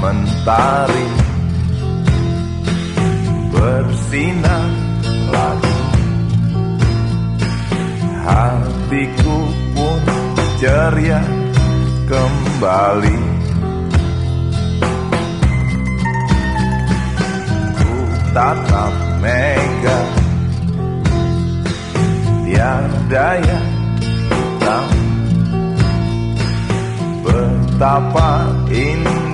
mentari bersinar lagi. Hatiku pun ceria kembali. Ku tatap mega. Tiada yang hitam. Betapa indah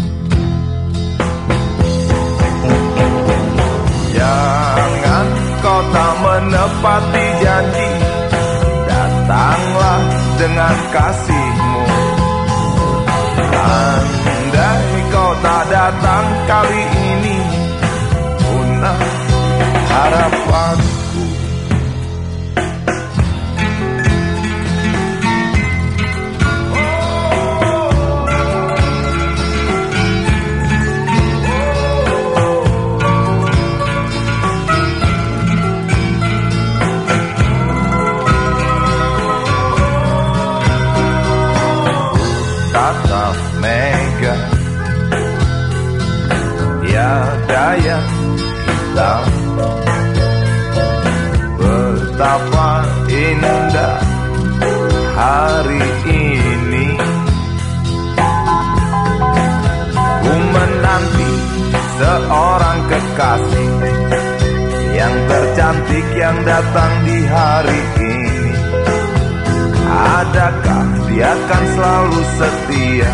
Jangan kau tak menepati janji. Datanglah dengan kasihmu. Andai kau tak datang kali ini Tiada yang hitam Betapa indah hari ini. Ku menanti seorang kekasih Yang tercantik yang datang di hari ini. Adakah dia akan selalu setia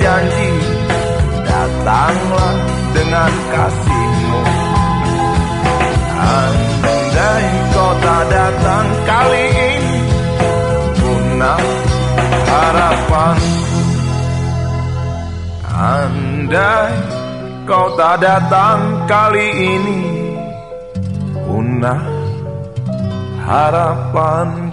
janji Datanglah dengan kasihmu. Andai kau tak datang kali ini Punah harapanku Andai kau tak datang kali ini Punah harapan